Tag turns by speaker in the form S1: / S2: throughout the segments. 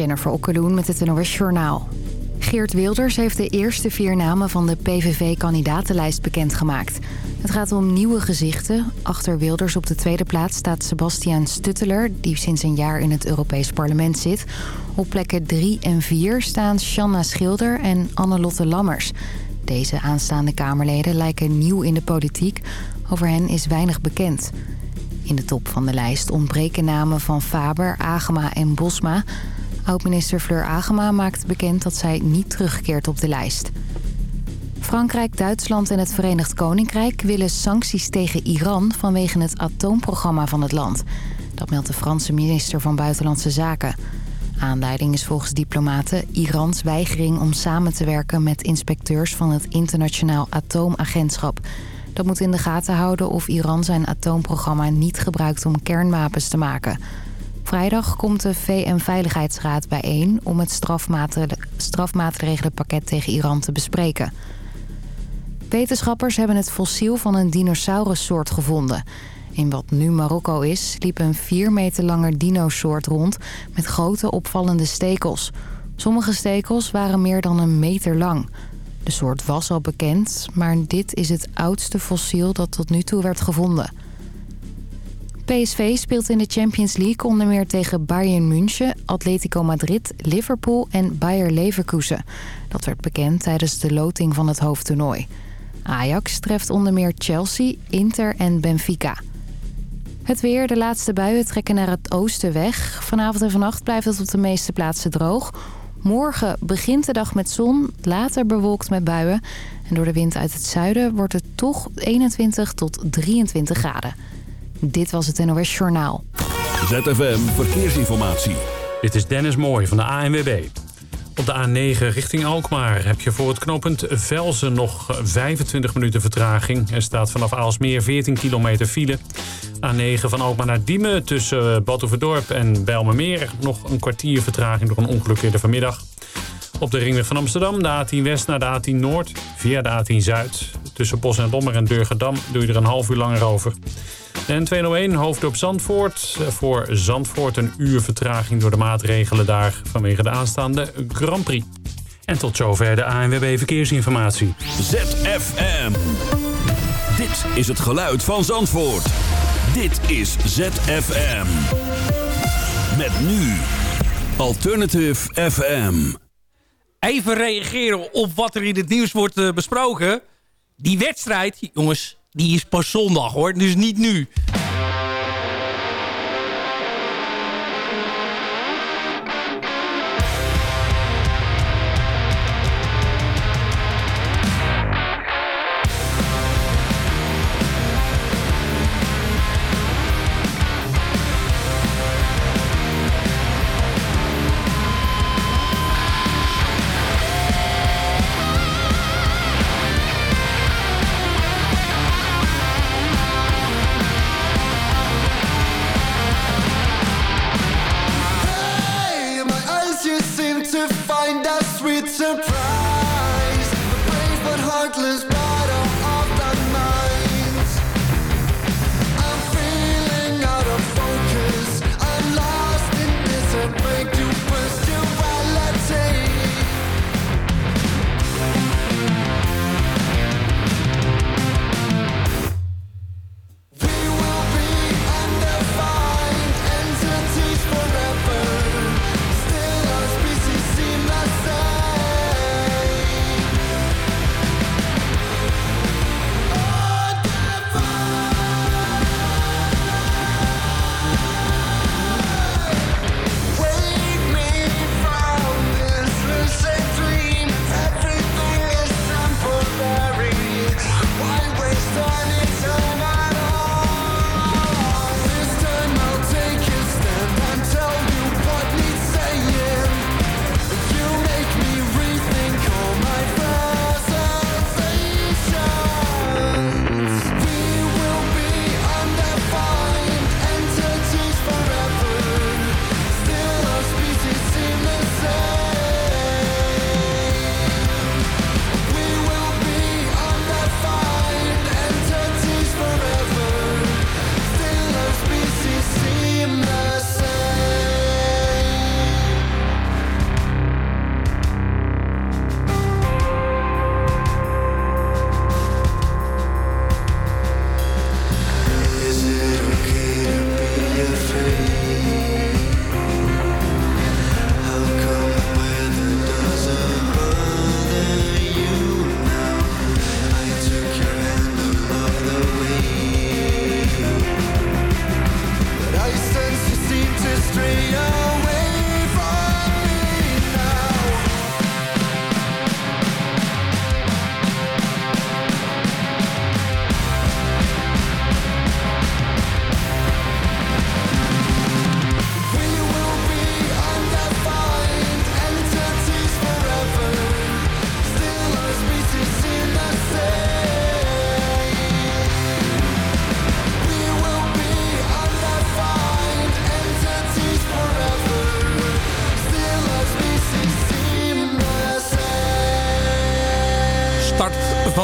S1: Jennifer Okkeloen met het NOS Journaal. Geert Wilders heeft de eerste vier namen van de PVV-kandidatenlijst bekendgemaakt. Het gaat om nieuwe gezichten. Achter Wilders op de tweede plaats staat Sebastian Stutteler... die sinds een jaar in het Europees Parlement zit. Op plekken 3 en 4 staan Shanna Schilder en Annelotte Lammers. Deze aanstaande Kamerleden lijken nieuw in de politiek. Over hen is weinig bekend. In de top van de lijst ontbreken namen van Faber, Agema en Bosma... Oud-minister Fleur Agema maakt bekend dat zij niet terugkeert op de lijst. Frankrijk, Duitsland en het Verenigd Koninkrijk willen sancties tegen Iran vanwege het atoomprogramma van het land. Dat meldt de Franse minister van Buitenlandse Zaken. Aanleiding is volgens diplomaten Irans weigering om samen te werken met inspecteurs van het Internationaal Atoomagentschap. Dat moet in de gaten houden of Iran zijn atoomprogramma niet gebruikt om kernwapens te maken. Vrijdag komt de VN-veiligheidsraad bijeen om het strafmaatregelenpakket tegen Iran te bespreken. Wetenschappers hebben het fossiel van een dinosaurussoort gevonden. In wat nu Marokko is, liep een 4 meter lange dinosoort rond met grote opvallende stekels. Sommige stekels waren meer dan een meter lang. De soort was al bekend, maar dit is het oudste fossiel dat tot nu toe werd gevonden. PSV speelt in de Champions League onder meer tegen Bayern München, Atletico Madrid, Liverpool en Bayer Leverkusen. Dat werd bekend tijdens de loting van het hoofdtoernooi. Ajax treft onder meer Chelsea, Inter en Benfica. Het weer, de laatste buien trekken naar het oosten weg. Vanavond en vannacht blijft het op de meeste plaatsen droog. Morgen begint de dag met zon, later bewolkt met buien. En door de wind uit het zuiden wordt het toch 21 tot 23 graden. Dit was het NOS Journaal.
S2: ZFM Verkeersinformatie.
S3: Dit is Dennis Mooij van de ANWB. Op de A9 richting Alkmaar heb je voor het knooppunt Velzen nog 25 minuten vertraging. Er staat vanaf Aalsmeer 14 kilometer file. A9 van Alkmaar naar Diemen tussen Batuverdorp en Bijlmermeer. Nog een kwartier vertraging door een ongeluk eerder vanmiddag. Op de ringweg van Amsterdam, de A10 West naar de A10 Noord. Via de A10 Zuid. Tussen Bos en Lommer en Durgedam doe je er een half uur langer over. En 201 hoofddorp Zandvoort. Voor Zandvoort een uur vertraging door de maatregelen daar vanwege de aanstaande Grand Prix. En tot zover de ANWB Verkeersinformatie.
S2: ZFM. Dit is het geluid van Zandvoort. Dit is ZFM. Met nu Alternative FM.
S4: Even reageren op wat er in het nieuws wordt eh, besproken. Die wedstrijd, jongens, die is pas zondag hoor. Dus niet nu.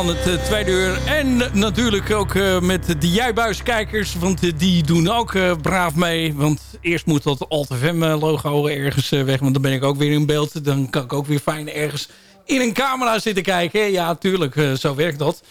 S5: Het tweede uur. En natuurlijk ook met de Juibuiskijkers. Want die doen ook braaf mee. Want eerst moet dat Alt-FM-logo ergens weg. Want dan ben ik ook weer in beeld. Dan kan ik ook weer fijn ergens in een camera zitten kijken. Ja, tuurlijk, zo werkt dat.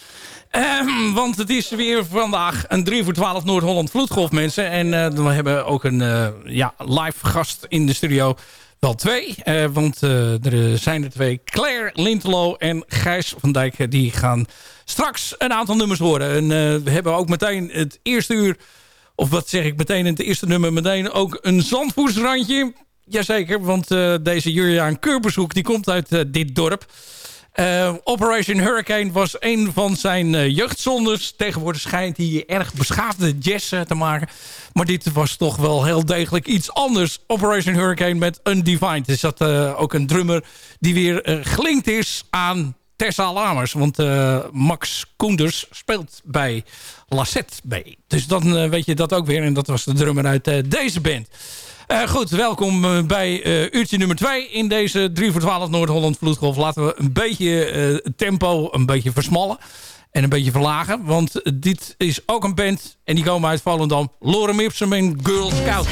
S5: Um, want het is weer vandaag een 3 voor 12 Noord-Holland vloedgolf, mensen. En uh, we hebben ook een ja, live gast in de studio. Wel twee, uh, want er zijn er twee. Claire Lintelo en Gijs van Dijk. Die gaan straks een aantal nummers horen. En we hebben ook meteen het eerste uur... Of wat zeg ik meteen in het eerste nummer... meteen ook een zandvoersrandje. Jazeker, want deze Juliaan Keurbezoek... die komt uit dit dorp... Uh, Operation Hurricane was een van zijn uh, jeugdzonders. Tegenwoordig schijnt hij erg beschaafde jazz uh, te maken. Maar dit was toch wel heel degelijk iets anders. Operation Hurricane met Undefined. Er zat ook een drummer die weer gelinkt is aan Tessa Lamers. Want Max Koenders speelt bij Lassette B. Dus dan weet je dat ook weer. En dat was de drummer uit deze band. Uh, goed, welkom eh, bij uh, uurtje nummer 2 in deze 3 voor 12 Noord-Holland Vloedgolf. Laten we een beetje uh, tempo een beetje versmallen en een beetje verlagen. Want dit is ook een band en die komen uit Volendam. Lorem Ipsum en Girl Scout.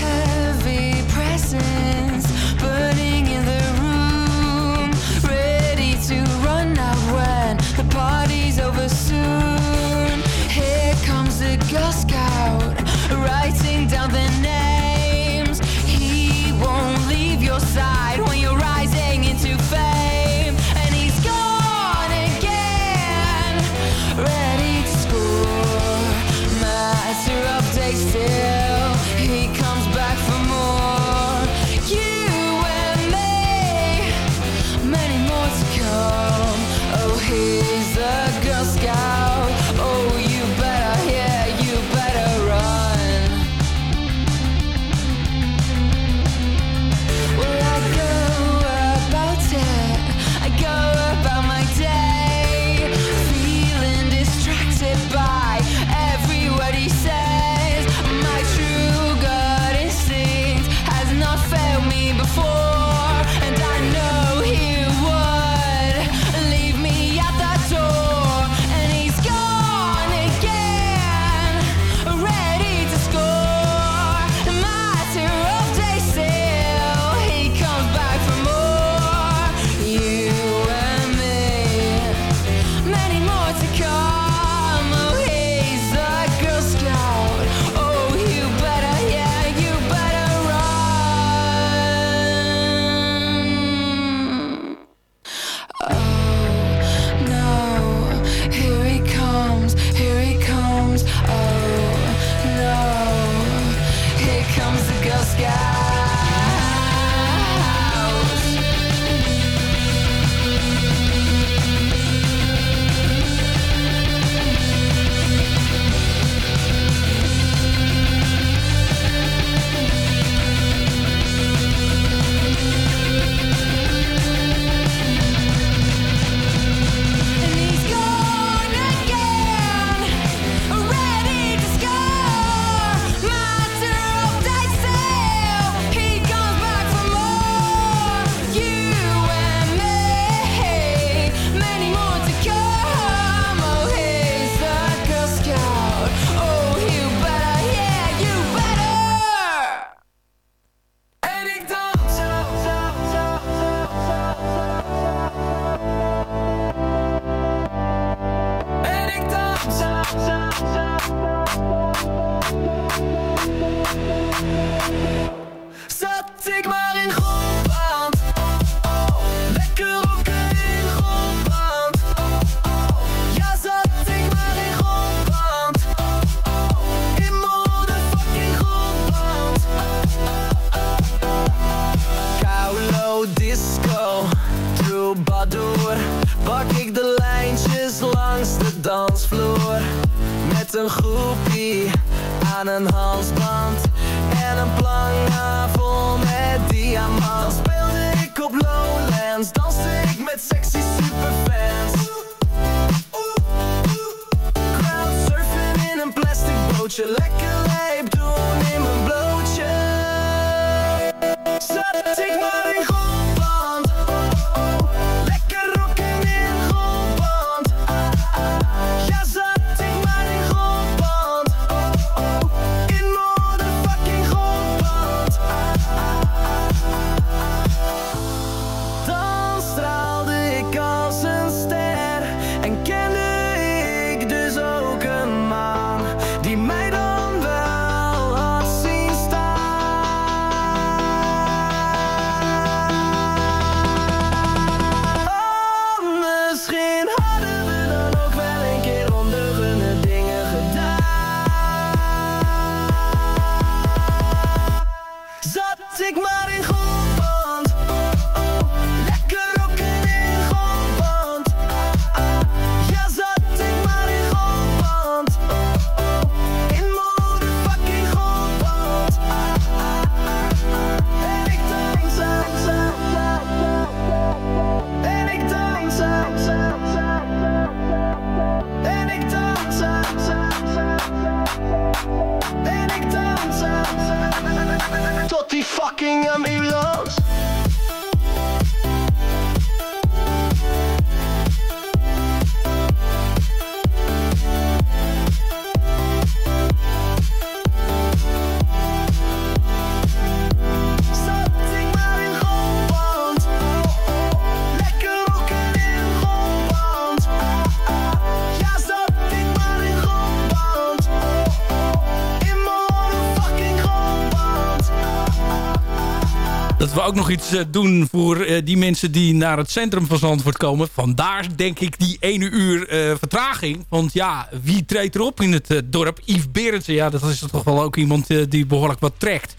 S4: Ook nog iets doen voor die mensen die naar het centrum van Zandvoort komen. Vandaar denk ik die ene uur vertraging. Want ja, wie treedt erop in het dorp? Yves Berendsen, ja, dat is toch wel ook iemand die behoorlijk wat trekt.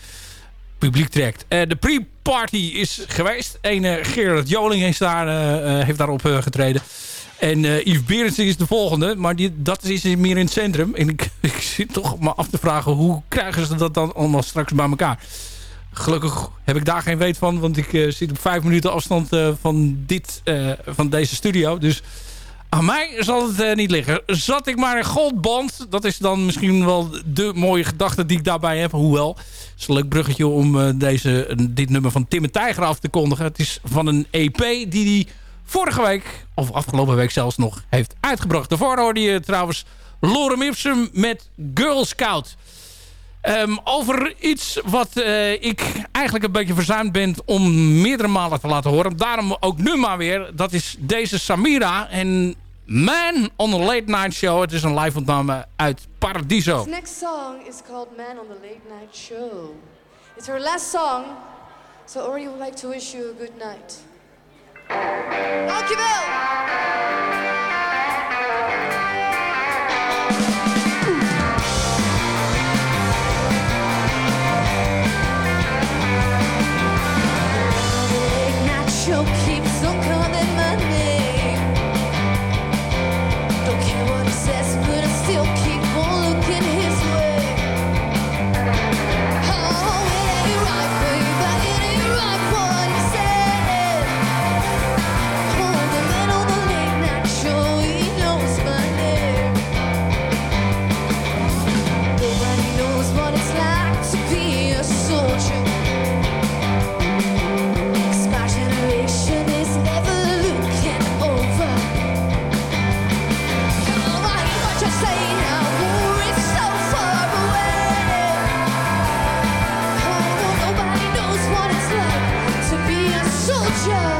S4: Publiek trekt. de pre-party is geweest. Een Gerard Joling heeft, daar, heeft daarop getreden. En uh, Yves Berendsen is de volgende. Maar die, dat is meer in het centrum. En ik, ik zit toch me af te vragen... hoe krijgen ze dat dan allemaal straks bij elkaar? Gelukkig heb ik daar geen weet van. Want ik uh, zit op vijf minuten afstand uh, van, dit, van deze studio. Dus aan mij zal het niet liggen. Zat ik maar een goldband. Dat is dan misschien wel de mooie gedachte die ik daarbij heb. Hoewel, het is een leuk bruggetje om deze, dit nummer van Tim en Tijger af te kondigen. Het is van een EP die die vorige week, of afgelopen week zelfs nog, heeft uitgebracht. Daarvoor hoorde je trouwens Lorem Ipsum met Girl Scout. Um, over iets wat uh, ik eigenlijk een beetje verzuimd ben om meerdere malen te laten horen. Daarom ook nu maar weer. Dat is deze Samira en Man on the Late Night Show. Het is een live opname uit Paradiso.
S6: This next song is called Man on the Late Night Show. It's her last song. So already would like to wish you a good night. Dankjewel!
S4: show.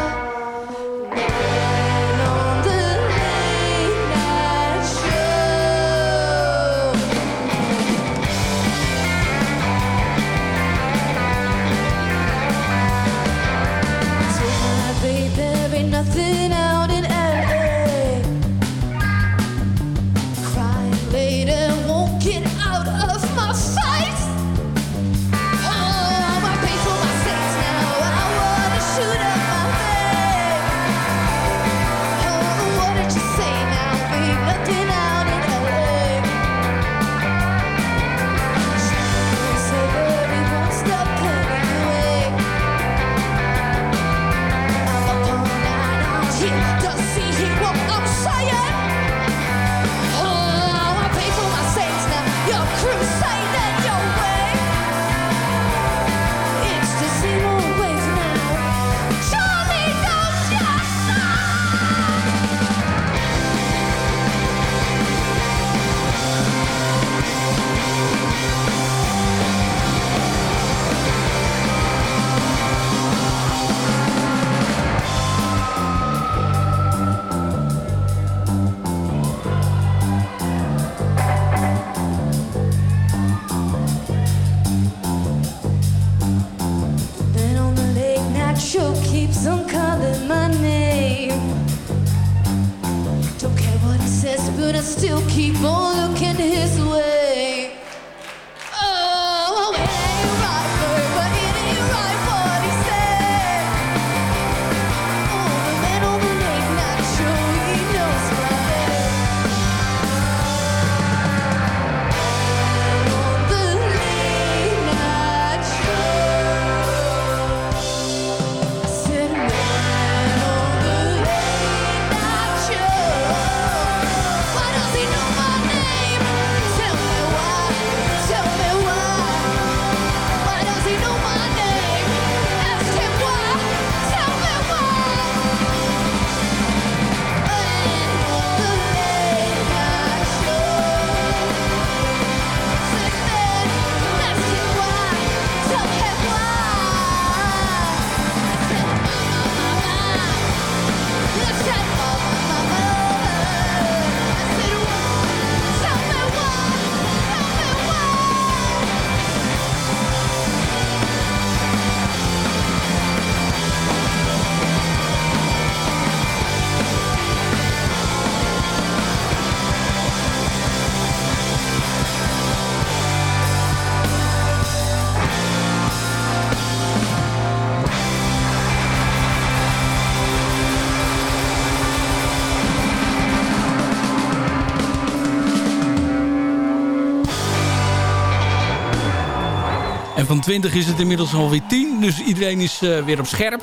S4: Van 20 is het inmiddels alweer 10. Dus iedereen is weer op scherp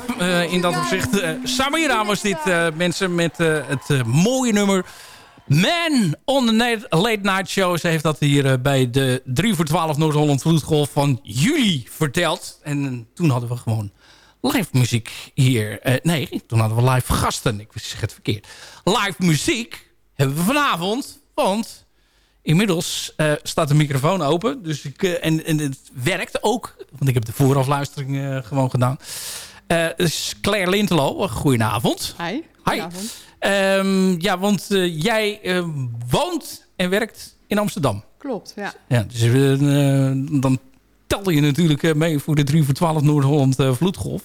S4: in dat opzicht. Samira was dit, mensen, met het mooie nummer... Man on the Late Night Show. Ze heeft dat hier bij de 3 voor 12 Noord-Holland Vloedgolf van juli verteld. En toen hadden we gewoon live muziek hier. nee, toen hadden we live gasten. Ik zeg het verkeerd. Live muziek hebben we vanavond. Want inmiddels uh, staat de microfoon open. Dus ik, uh, en, en het werkt ook. Want ik heb de voorafluistering uh, gewoon gedaan. dus Claire Lintelo, goedenavond.
S7: Hi,
S4: goedenavond. Um, ja, want jij woont en werkt in Amsterdam.
S7: Klopt, ja.
S4: ja dus dan tel je natuurlijk mee voor de 3 voor 12 Noord-Holland Vloedgolf.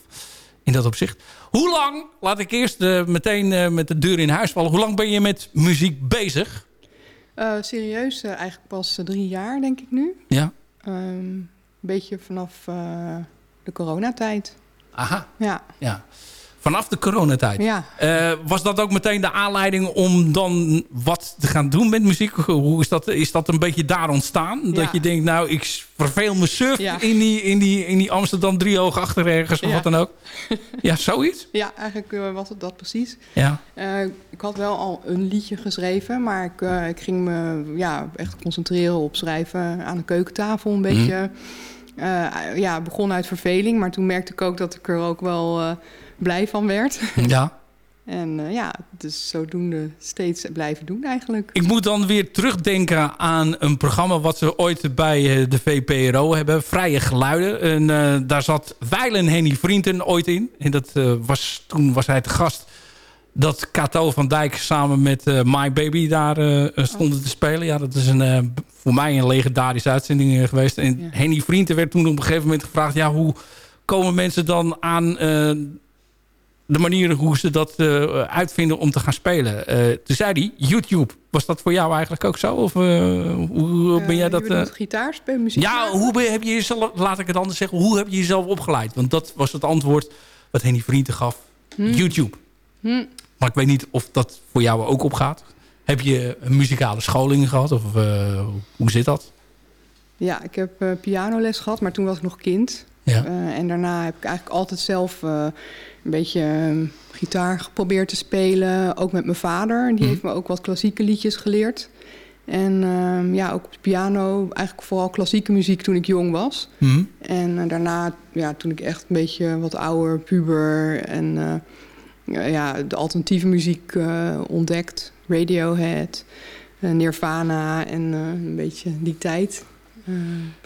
S4: In dat opzicht. Hoe lang, laat ik eerst meteen met de deur in huis vallen. Hoe lang ben je met muziek bezig?
S7: Uh, serieus, uh, eigenlijk pas uh, drie jaar, denk ik nu.
S4: Ja.
S7: Een um, beetje vanaf de coronatijd.
S4: Aha.
S7: Ja.
S4: ja. Vanaf de coronatijd.
S7: Ja.
S4: Uh, was dat ook meteen de aanleiding om dan wat te gaan doen met muziek? Hoe is dat, is dat een beetje daar ontstaan?
S7: Ja.
S4: Dat je denkt, nou, ik verveel me surf ja. in, die, in, die, in die Amsterdam driehoog achter ergens of wat dan ook. ja, zoiets?
S7: Ja, eigenlijk uh, was het dat precies.
S4: Ja.
S7: Uh, ik had wel al een liedje geschreven, maar ik, ik ging me ja, echt concentreren op schrijven aan de keukentafel een beetje. Mm. ja, begon uit verveling, maar toen merkte ik ook dat ik er ook wel blij van werd.
S4: Ja.
S7: en uh, ja, dus zodoende steeds blijven doen eigenlijk.
S4: Ik moet dan weer terugdenken aan een programma... wat ze ooit bij de VPRO hebben. Vrije Geluiden. En uh, daar zat Weilen Henny Vrienden ooit in. En dat, uh, was, toen was hij te gast dat Cato van Dijk samen met My Baby daar stonden oh. te spelen. Ja, dat is een, voor mij een legendarische uitzending geweest. En ja. Henny Vrienden werd toen op een gegeven moment gevraagd... ja, hoe komen mensen dan aan de manier hoe ze dat uh, uitvinden om te gaan spelen. Uh, toen zei hij, YouTube. Was dat voor jou eigenlijk ook zo? Of uh, hoe ben jij dat...
S7: Uh, muziek
S4: Ja, hoe ben, heb je jezelf, laat ik het anders zeggen, hoe heb je jezelf opgeleid? Want dat was het antwoord wat Henny Vrienden gaf.
S7: Hm.
S4: YouTube.
S7: Hm.
S4: Maar ik weet niet of dat voor jou ook opgaat. Heb je een muzikale scholing gehad? Of hoe zit dat?
S7: Ja, ik heb pianoles gehad, maar toen was ik nog kind.
S4: Ja.
S7: en daarna heb ik eigenlijk altijd zelf een beetje uh, gitaar geprobeerd te spelen. Ook met mijn vader. Die
S4: Mhm.
S7: heeft me ook wat klassieke liedjes geleerd. En uh, ja, ook op de piano. Eigenlijk vooral klassieke muziek toen ik jong was.
S4: Mhm.
S7: En uh, daarna, ja, toen ik echt een beetje wat ouder, puber... en ja, de alternatieve muziek ontdekt. Radiohead, Nirvana en een beetje die tijd...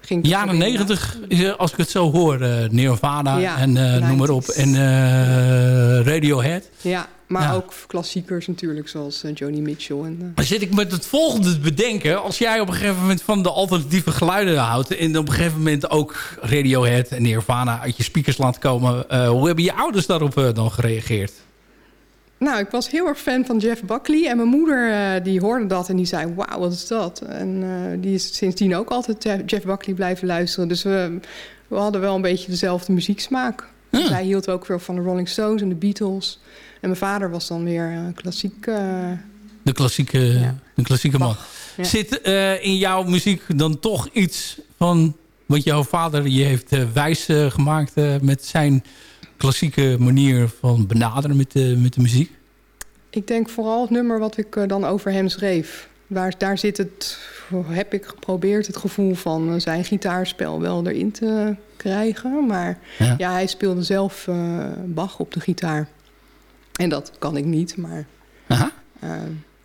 S7: Ging
S4: Jaren negentig, als ik het zo hoor, uh, Nirvana
S7: ja,
S4: en uh, noem maar op. En uh, Radiohead.
S7: Ja, maar ja. ook klassiekers natuurlijk, zoals Joni Mitchell. En,
S4: Maar zit ik met het volgende te bedenken. Als jij op een gegeven moment van de alternatieve geluiden houdt... en op een gegeven moment ook Radiohead en Nirvana uit je speakers laat komen... hoe hebben je ouders daarop dan gereageerd?
S7: Nou, ik was heel erg fan van Jeff Buckley. En mijn moeder uh, die hoorde dat en die zei, wauw, wat is dat? En uh, die is sindsdien ook altijd Jeff Buckley blijven luisteren. Dus we, we hadden wel een beetje dezelfde muzieksmaak.
S4: Ja.
S7: Zij hield ook veel van de Rolling Stones en de Beatles. En mijn vader was dan weer uh, klassiek...
S4: de klassieke, ja. de klassieke man.
S7: Ja.
S4: Zit in jouw muziek dan toch iets van wat jouw vader je heeft wijs gemaakt met zijn klassieke manier van benaderen met de, met de muziek?
S7: Ik denk vooral het nummer wat ik uh, dan over hem schreef. Daar, daar zit het, heb ik geprobeerd het gevoel van uh, zijn gitaarspel wel erin te krijgen. Maar
S4: ja,
S7: ja hij speelde zelf uh, Bach op de gitaar. En dat kan ik niet, maar...
S4: Aha.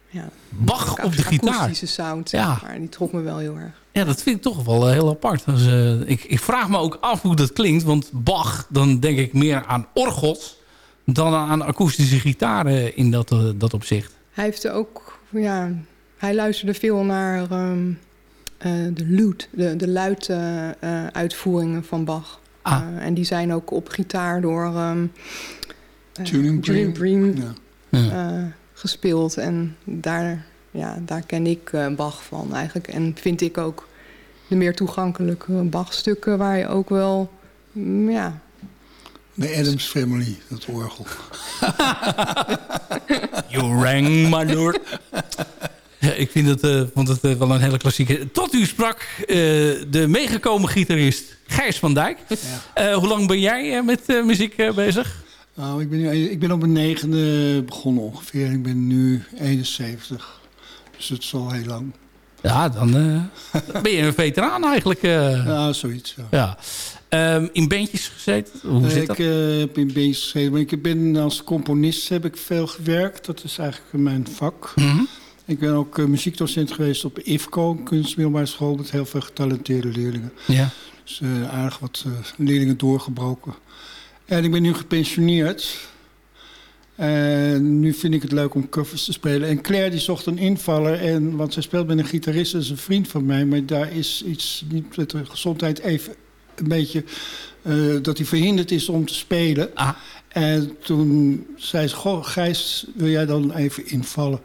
S7: ja,
S4: Bach op de gitaar?
S7: akoestische sound,
S4: ja.
S7: maar die trok me wel heel erg.
S4: Ja, dat vind ik toch wel heel apart. Dus, uh, ik, ik, vraag me ook af hoe dat klinkt. Want Bach, dan denk ik meer aan orgels... dan aan akoestische gitaren in dat, uh, dat opzicht.
S7: Hij heeft ook... Ja, hij luisterde veel naar um, uh, de lute, de, de luid uitvoeringen van Bach.
S4: Ah.
S7: en die zijn ook op gitaar door um, Bream
S8: Ja.
S7: ja. gespeeld. En daar ja, daar ken ik uh, Bach van eigenlijk. En vind ik ook de meer toegankelijke Bach-stukken... waar je ook wel, mm, ja...
S8: De Adams Family, dat orgel.
S4: you rang my. Ja, ik vind het, uh, vond het uh, wel een hele klassieke. Tot u sprak uh, de meegekomen gitarist Gijs van Dijk. Ja. hoe lang ben jij met muziek bezig?
S8: Nou, ik ben, nu, ik ben op mijn negende begonnen ongeveer. Ik ben nu 71. Dus het is al heel lang.
S4: Ja, dan ben je een veteraan eigenlijk.
S8: Ja, zoiets. Ja.
S4: ja. Um, in bandjes gezeten? Hoe zit
S8: ik
S4: dat?
S8: heb in bandjes gezeten. Maar ik ben als componist heb ik veel gewerkt. Dat is eigenlijk mijn vak.
S4: Mm -hmm.
S8: Ik ben ook muziekdocent geweest op IFCO, kunstmiddelbare school, met heel veel getalenteerde leerlingen.
S4: Ja.
S8: Dus aardig wat leerlingen doorgebroken. En ik ben nu gepensioneerd. En nu vind ik het leuk om covers te spelen. En Claire die zocht een invaller. En, want zij speelt met een gitarist, dat is een vriend van mij. Maar daar is iets niet met de gezondheid even een beetje... Uh, dat hij verhinderd is om te spelen.
S4: Ah.
S8: En toen zei ze, goh, Gijs, wil jij dan even invallen?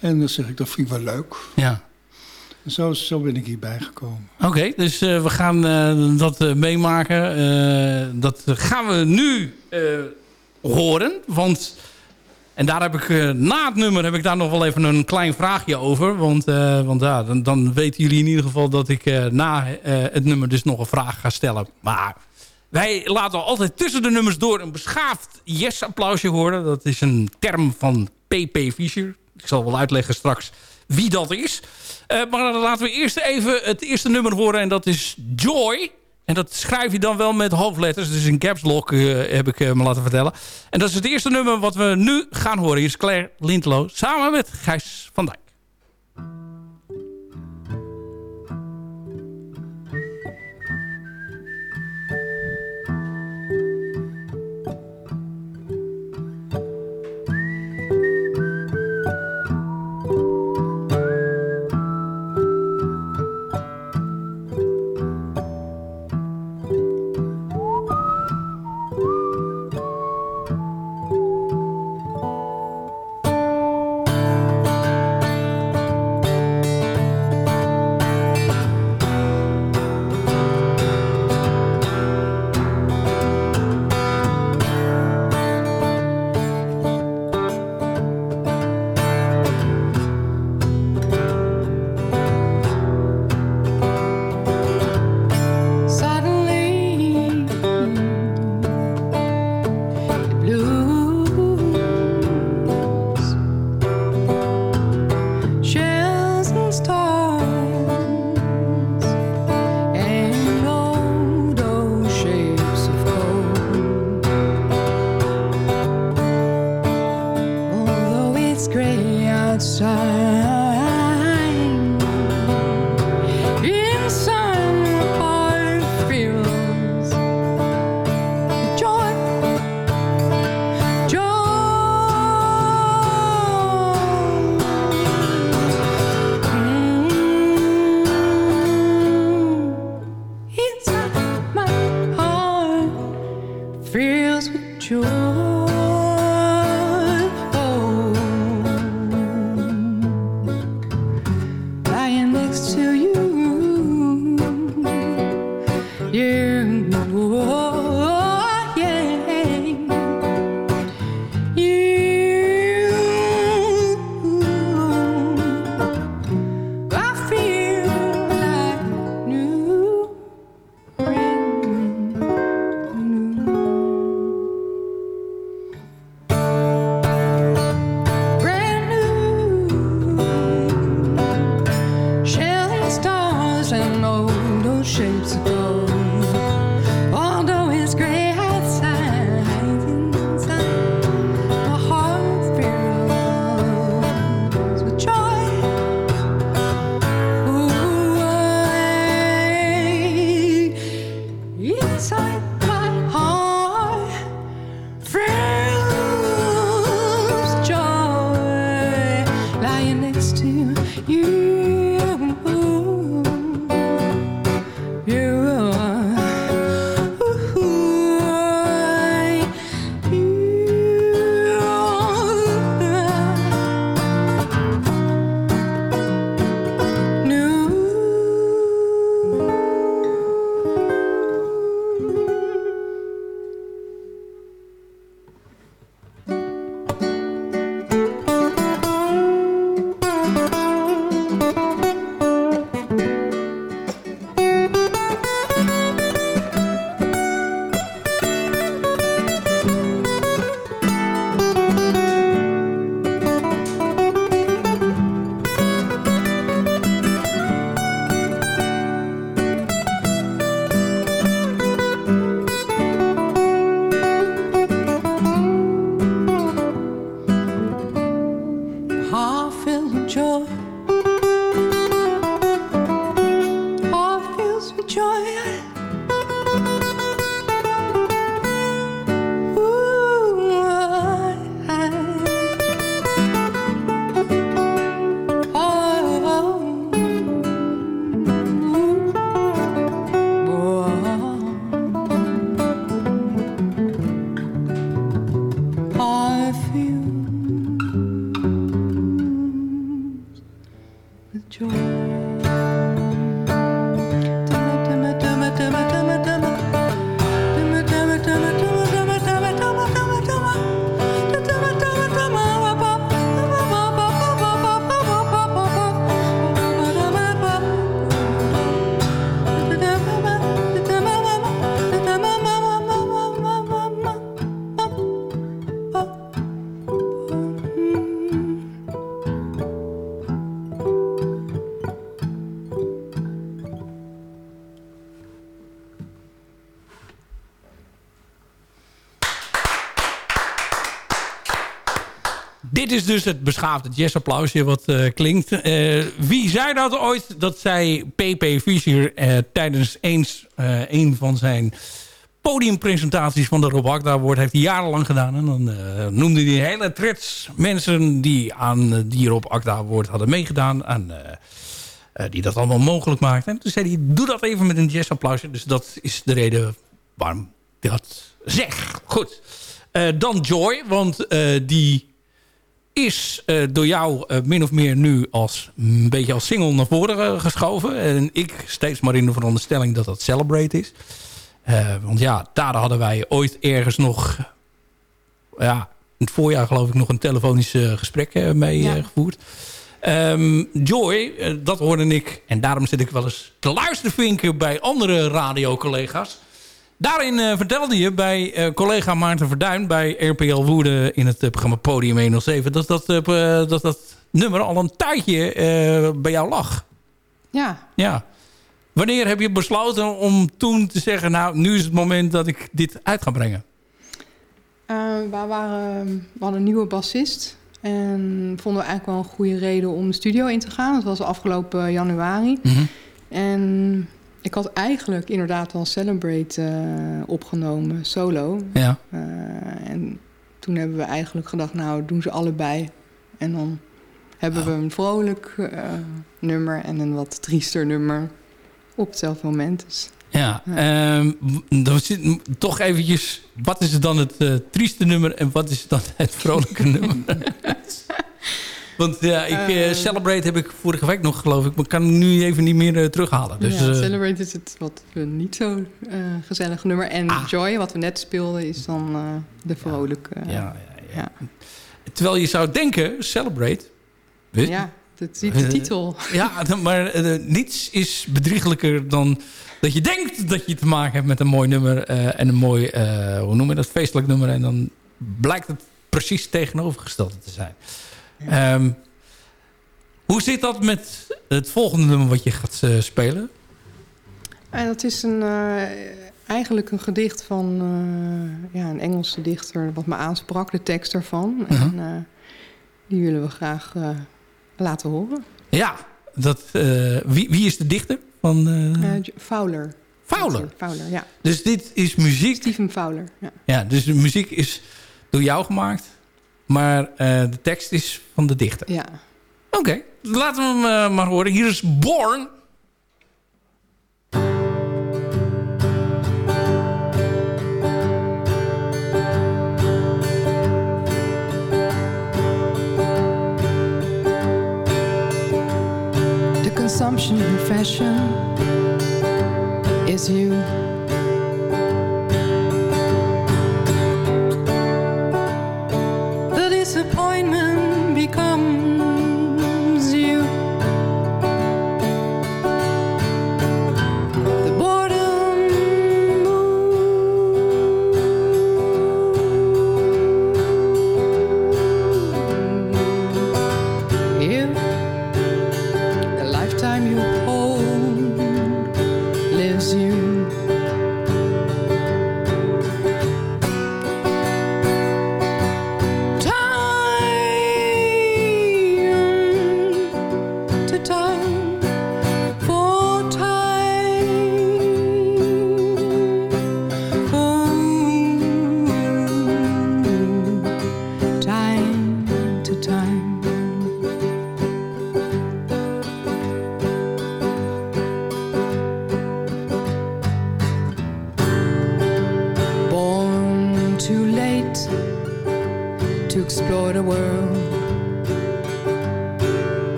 S8: En dan zeg ik, dat vind ik wel leuk.
S4: Ja.
S8: En zo, zo ben ik hierbij gekomen.
S4: Oké, okay, dus uh, we gaan uh, dat uh, meemaken. dat gaan we nu horen. Want, en daar heb ik na het nummer heb ik daar nog wel even een klein vraagje over. Want, want ja, dan, dan weten jullie in ieder geval dat ik na het nummer dus nog een vraag ga stellen. Maar wij laten altijd tussen de nummers door een beschaafd yes-applausje horen. Dat is een term van P.P. Fischer. Ik zal wel uitleggen straks wie dat is. Maar laten we eerst even het eerste nummer horen. En dat is Joy. En dat schrijf je dan wel met hoofdletters. Dus in caps lock uh, heb ik uh, me laten vertellen. En dat is het eerste nummer wat we nu gaan horen. Hier is Claire Lindlo samen met Gijs van Dijk. Dus het beschaafde jazzapplausje wat uh, klinkt. Uh, wie zei dat ooit? Dat zei P.P. Fischer uh, tijdens eens een van zijn podiumpresentaties van de Rob wordt heeft hij jarenlang gedaan. En dan noemde hij hele trets mensen die aan die Rob woord hadden meegedaan. En, die dat allemaal mogelijk maakten. En toen zei hij, doe dat even met een jazzapplausje. Dus dat is de reden waarom dat zeg. Goed. dan Joy, want die is uh, door jou uh, min of meer nu als een beetje als single naar voren uh, geschoven. En ik steeds maar in de veronderstelling dat dat Celebrate is. want ja, daar hadden wij ooit ergens nog... Ja, in het voorjaar geloof ik nog een telefonisch gesprek mee ja. gevoerd. Um, Joy, dat hoorde ik. En daarom zit ik wel eens te luisteren bij andere radiocollega's. Daarin uh, vertelde je bij uh, collega Maarten Verduin... bij RPL Woede in het uh, programma Podium 107... Dat dat, dat dat nummer al een tijdje bij jou lag.
S7: Ja.
S4: ja. Wanneer heb je besloten om toen te zeggen... nou, nu is het moment dat ik dit uit ga brengen?
S7: we, waren, we hadden een nieuwe bassist... en vonden we eigenlijk wel een goede reden om de studio in te gaan. Dat was afgelopen januari. Mm -hmm. En ik had eigenlijk inderdaad al Celebrate uh, opgenomen, solo.
S4: Ja.
S7: Uh, en toen hebben we eigenlijk gedacht, nou, doen ze allebei. En dan hebben oh. we een vrolijk uh, nummer en een wat triester nummer op hetzelfde moment. Dus,
S4: ja. Um, dan zit toch eventjes... Wat is dan het trieste nummer en wat is dan het vrolijke nummer? Want ja, ik, uh, Celebrate heb ik vorige week nog, geloof ik. Maar kan nu even niet meer uh, terughalen. Dus,
S7: ja, Celebrate is het wat niet zo gezellig nummer. En ah. Joy, wat we net speelden, is dan de vrolijke.
S4: Ja, ja, ja, Terwijl je zou denken, Celebrate...
S7: Weet, ja, dat is de titel.
S4: ja, maar niets is bedrieglijker dan dat je denkt dat je te maken hebt met een mooi nummer. en een mooi, hoe noem je dat, feestelijk nummer. En dan blijkt het precies tegenovergestelde te zijn. Um, hoe zit dat met het volgende nummer wat je gaat uh, spelen?
S7: En dat is een, uh, eigenlijk een gedicht van uh, ja, een Engelse dichter... wat me aansprak, de tekst ervan. -huh. En die willen we graag laten horen.
S4: Ja, dat, wie, wie is de dichter? Van,
S7: Fowler.
S4: Fowler?
S7: Fowler, ja.
S4: Dus dit is muziek...
S7: Stephen Fowler, ja.
S4: Ja, dus de muziek is door jou gemaakt... Maar uh, de tekst is van de dichter.
S7: Ja.
S4: Oké, okay, laten we hem uh, maar horen. Hier is Born.
S9: The consumption fashion is you.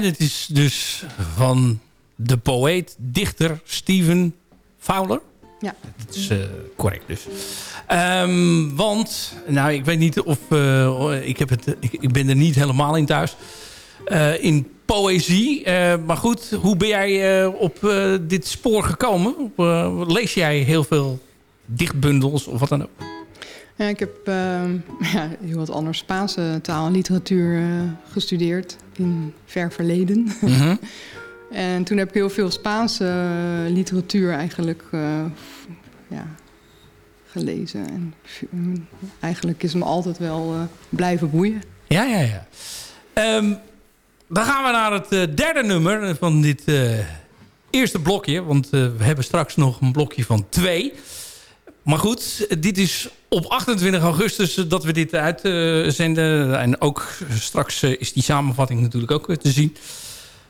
S4: En het is dus van de poëet, dichter Steven Fowler.
S7: Ja.
S4: Dat is eh, correct dus. Ehm, want, nou, ik weet niet of... eh, ik, heb het, ik, ik ben er niet helemaal in thuis. Eh, in poëzie. Maar goed, hoe ben jij op dit spoor gekomen? Lees jij heel veel dichtbundels of wat dan ook?
S7: Ja, ik heb ehm, ja, heel wat anders Spaanse taal en literatuur eh, gestudeerd in ver verleden.
S4: Mhm.
S7: en toen heb ik heel veel Spaanse eh, literatuur eigenlijk eh, ja, gelezen. En eigenlijk is me altijd wel blijven boeien.
S4: Ja, ja, ja. Ehm, dan gaan we naar het derde nummer van dit eerste blokje. Want we hebben straks nog een blokje van twee. Maar goed, dit is op 28 augustus dat we dit uitzenden. en ook straks eh, is die samenvatting natuurlijk ook eh, te zien.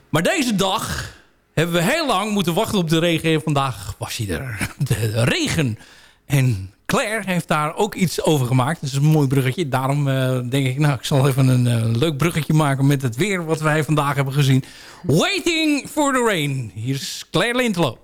S4: Maar deze dag hebben we heel lang moeten wachten op de regen. En vandaag was hij er. De regen. En Claire heeft daar ook iets over gemaakt. Dat is een mooi bruggetje. Daarom eh, denk ik, nou, ik zal even een leuk bruggetje maken met het weer wat wij vandaag hebben gezien. Waiting for the rain. Hier is Claire Lintelo.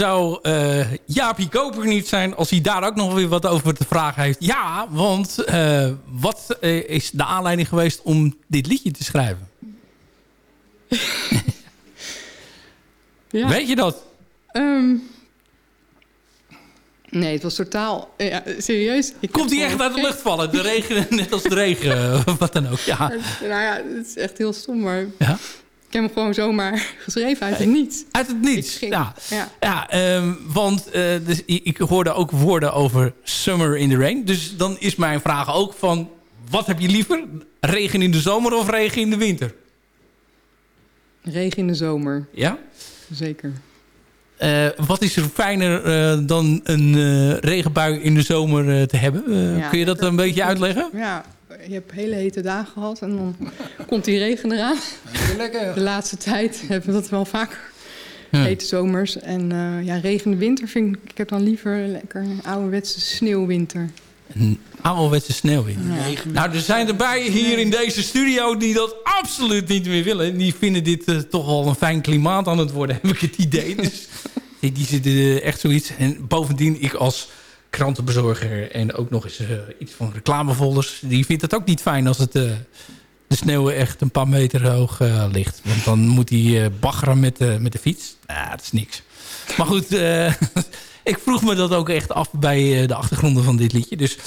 S5: Zou uh, Jaapie Koper niet zijn... als hij daar ook nog weer wat over te vragen heeft. Ja, want wat is de aanleiding geweest om dit liedje te schrijven? ja. Weet je dat?
S7: Um, nee, het was totaal... Ja, serieus.
S5: Ik Komt die echt uit de lucht vallen? De regen, net als de regen, wat dan ook. Ja.
S7: Nou ja, het is echt heel stom, maar... Ja? Ik heb hem gewoon zomaar geschreven uit het niets.
S5: Uit het niets, ja. Ja, ja um, want uh, dus, ik hoorde ook woorden over Summer in the Rain. Dus dan is mijn vraag ook van... Wat heb je liever? Regen in de zomer of regen in de winter?
S7: Regen in de zomer.
S5: Ja?
S7: Zeker.
S5: Uh, wat is er fijner uh, dan een regenbui in de zomer te hebben? Ja, kun je dat een beetje uitleggen?
S7: Ja, je hebt hele hete dagen gehad en dan komt die regen eraan.
S5: Lekker.
S7: De laatste tijd hebben we dat wel vaker. Ja. Hete zomers. En ja, regen in de winter vind ik... Ik heb dan liever lekker een ouderwetse sneeuwwinter.
S5: Een ouderwetse sneeuwwinter. Ja. Nou, er zijn erbij hier in deze studio die dat absoluut niet meer willen. Die vinden dit uh, toch wel een fijn klimaat aan het worden, heb ik het idee. Dus die, die zitten echt zoiets. En bovendien, ik als krantenbezorger en ook nog eens uh, iets van reclamefolders... die vindt het ook niet fijn als het, de sneeuw echt een paar meter hoog ligt. Want dan moet hij baggeren met, met de fiets. Nou, dat is niks. Maar goed, ik vroeg me dat ook echt af bij de achtergronden van dit liedje. Dus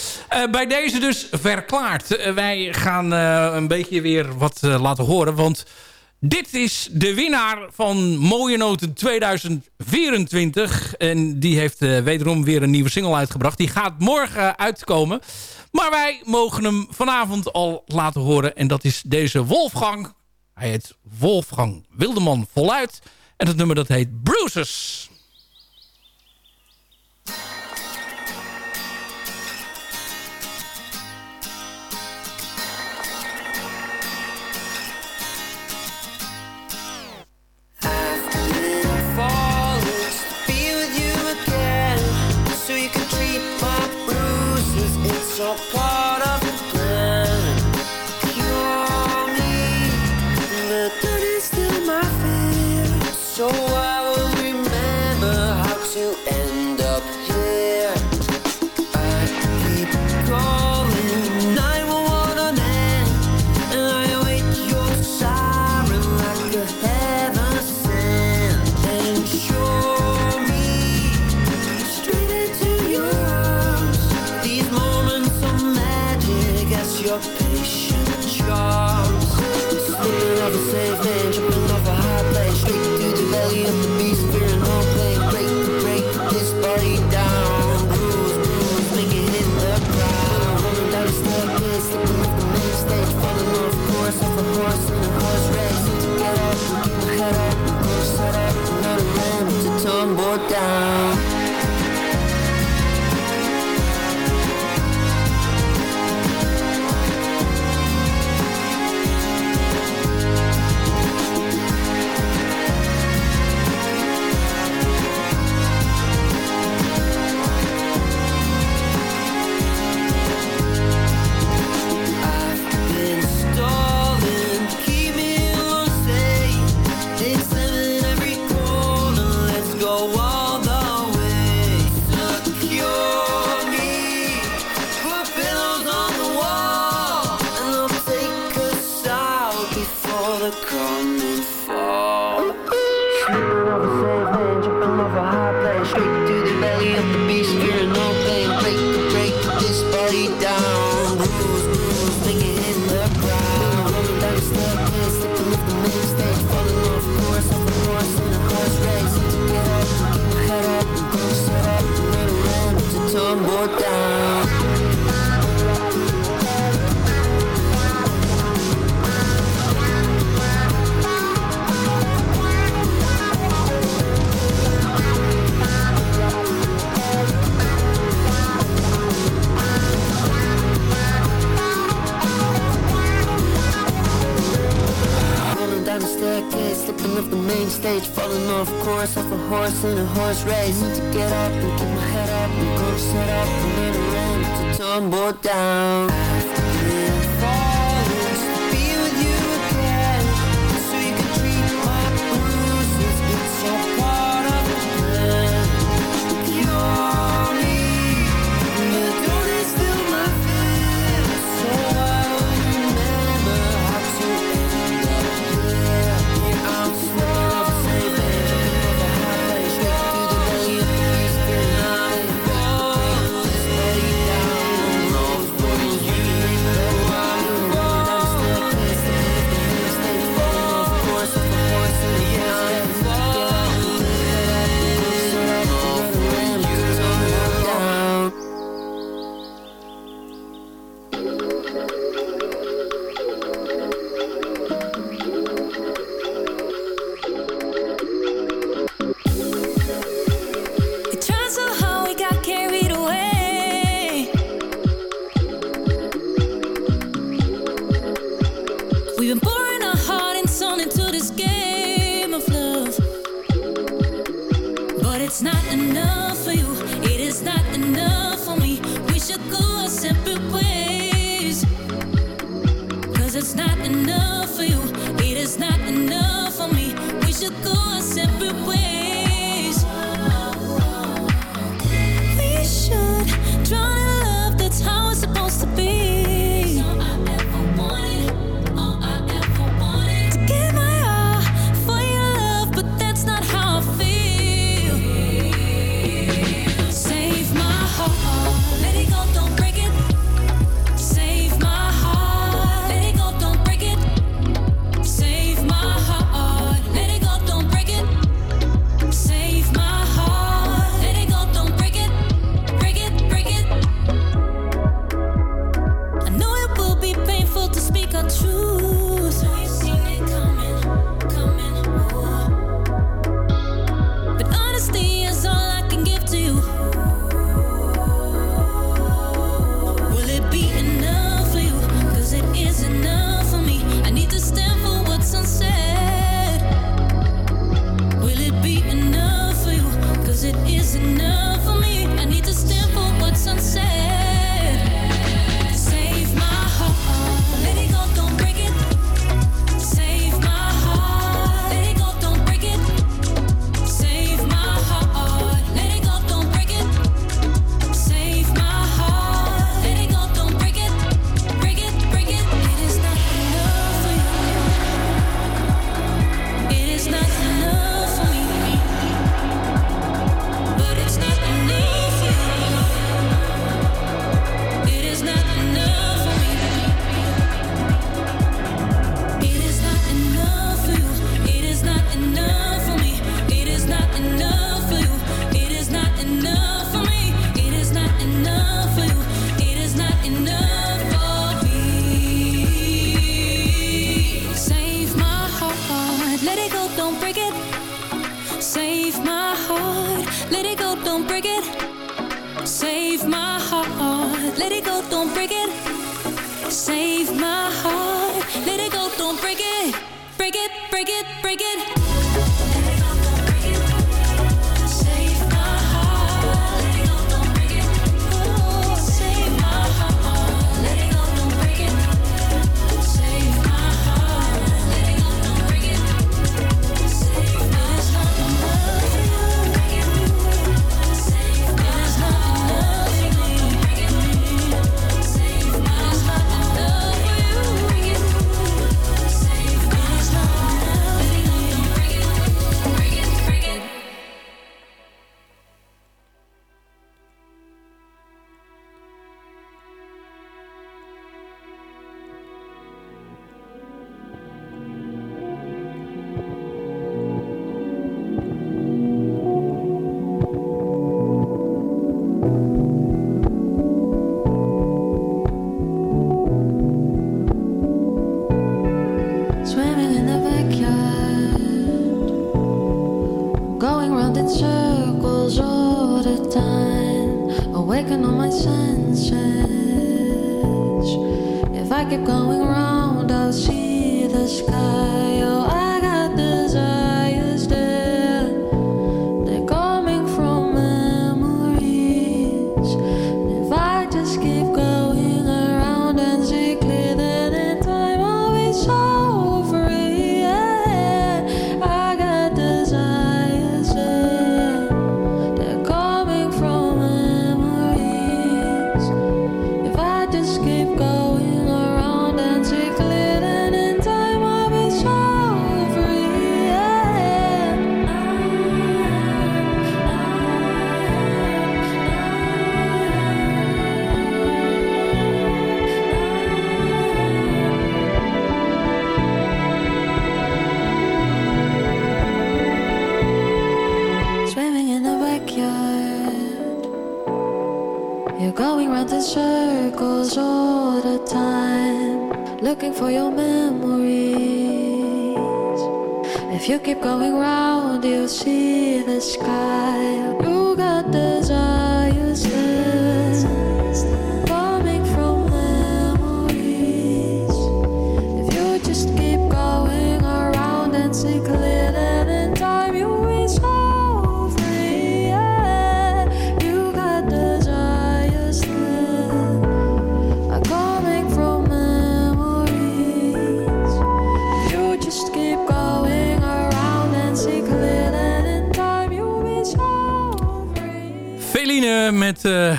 S5: bij deze dus verklaard. wij gaan een beetje weer wat laten horen. Want dit is de winnaar van Mooie Noten 2024. En die heeft uh, wederom weer een nieuwe single uitgebracht. Die gaat morgen uitkomen. Maar wij mogen hem vanavond al laten horen. En dat is deze Wolfgang. Hij heet Wolfgang Wildeman voluit. En het nummer dat heet Bruises.
S10: ょう。down.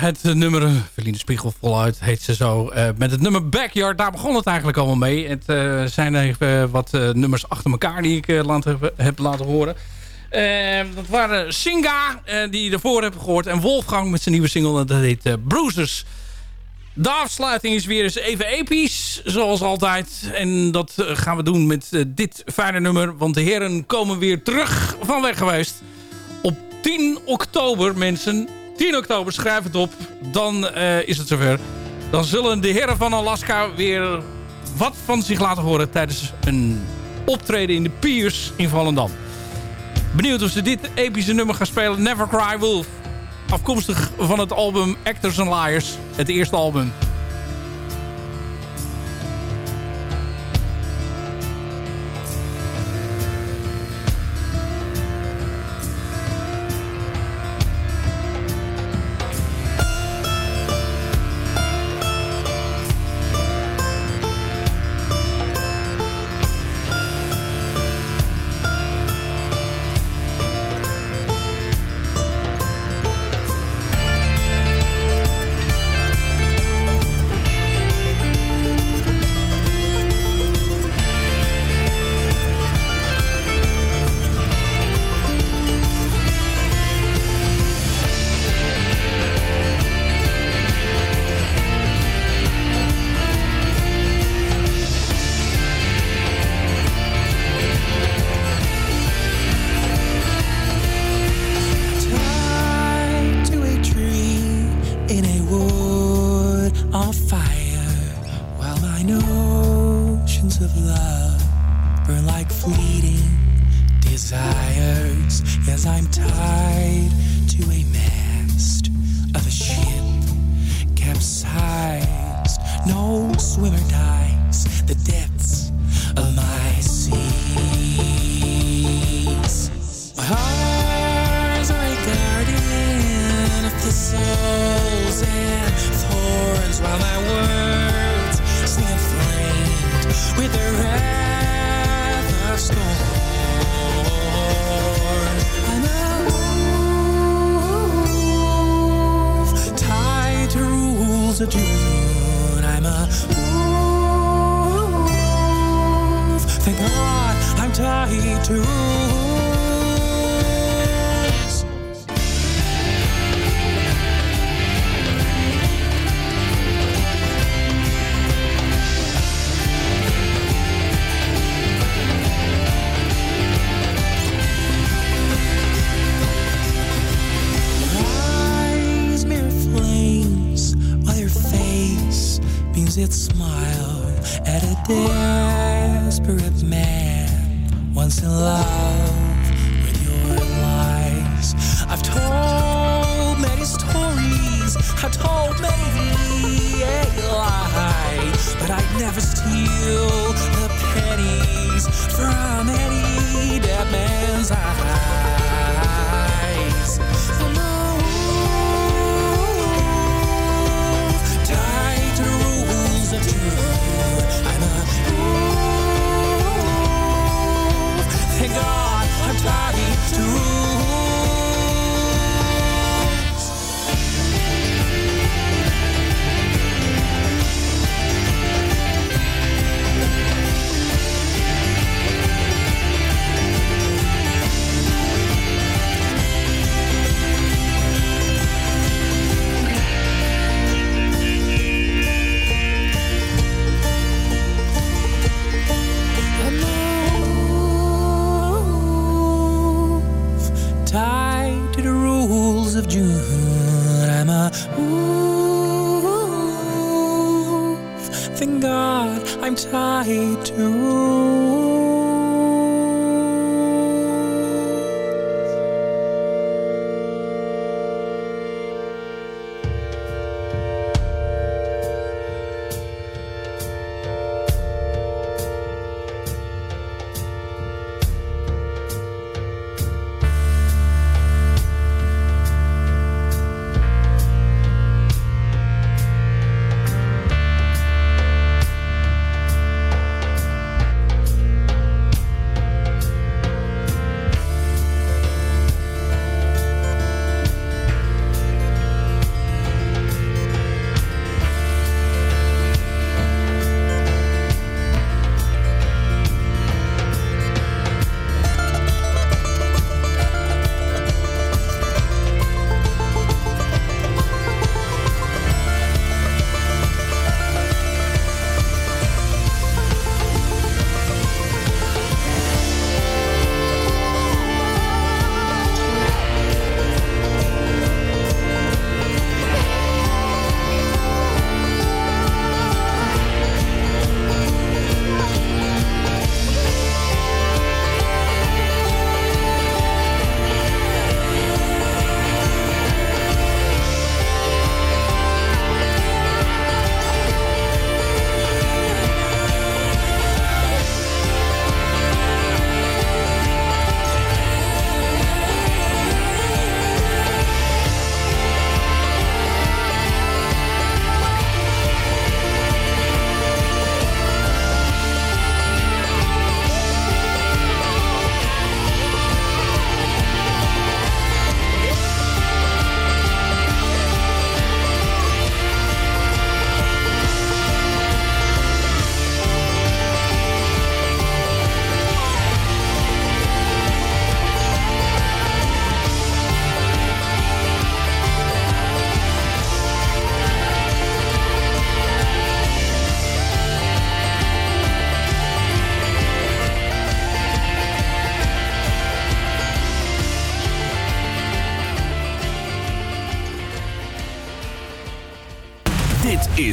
S10: Het nummer... Verliende Spiegel voluit heet ze zo. Uh, met het nummer Backyard, daar begon het eigenlijk allemaal mee. Het zijn even wat nummers achter elkaar die ik laat, heb laten horen. dat waren Singa, die je ervoor hebt gehoord. En Wolfgang met zijn nieuwe single, dat heet Bruisers. De afsluiting is weer eens even episch, zoals altijd. En dat gaan we doen met dit fijne nummer. Want de heren komen weer terug van weg geweest. Op 10 oktober, mensen. 10 oktober, schrijf het op. Dan uh, is het zover. Dan zullen de heren van Alaska weer wat van zich laten horen... tijdens een optreden in de Piers in Volendam. Benieuwd of ze dit epische nummer gaan spelen. Never Cry Wolf. Afkomstig van het album Actors and Liars. Het eerste album.